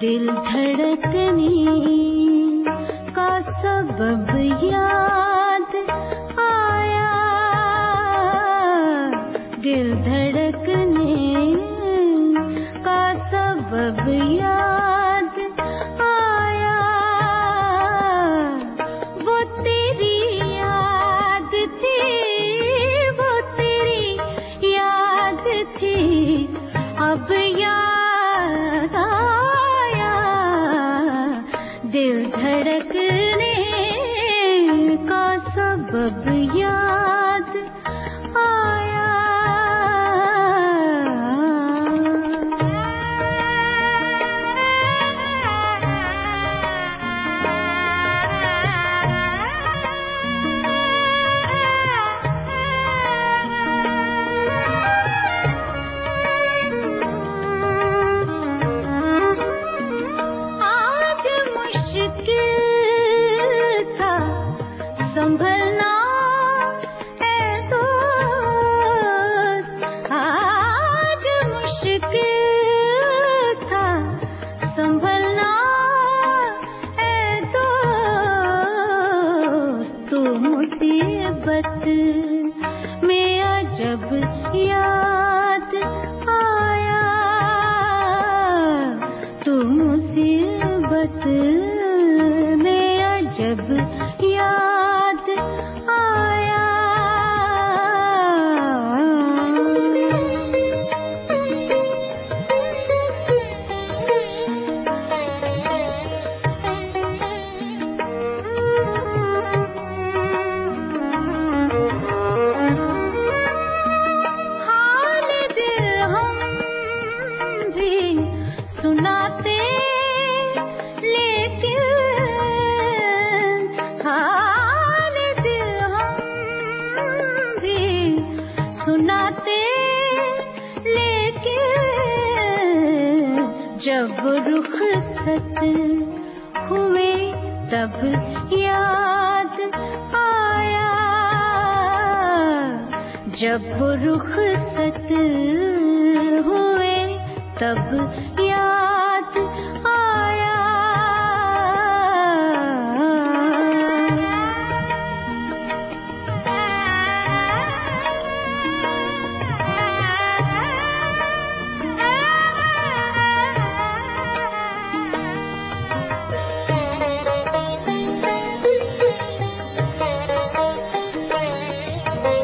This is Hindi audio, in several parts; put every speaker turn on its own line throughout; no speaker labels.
दिल धड़कने का सबब याद आया? दिल धड़कने का सबब याद दिल धड़कने का सबब याद मुसीबत में अजब याद आया। तो मुसीबत में अजब जब रुखसत हुए तब याद आया। जब रुखसत हुए तब याद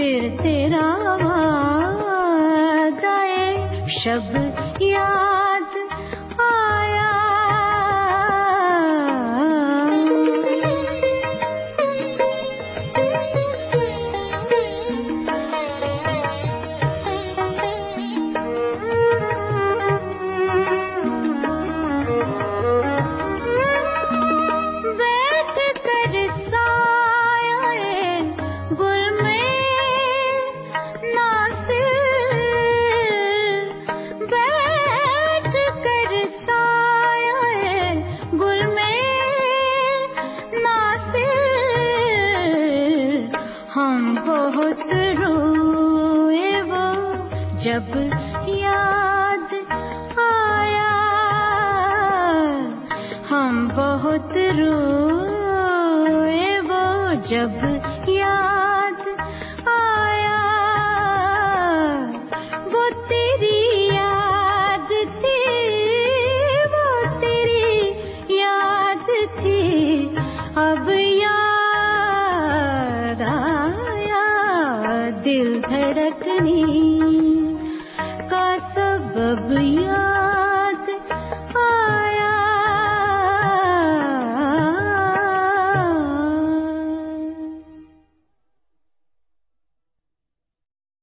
फिर तेरा गए शब याद हम बहुत रोए वो जब याद आया। हम बहुत रोए वो जब दिल धड़कने। का सबब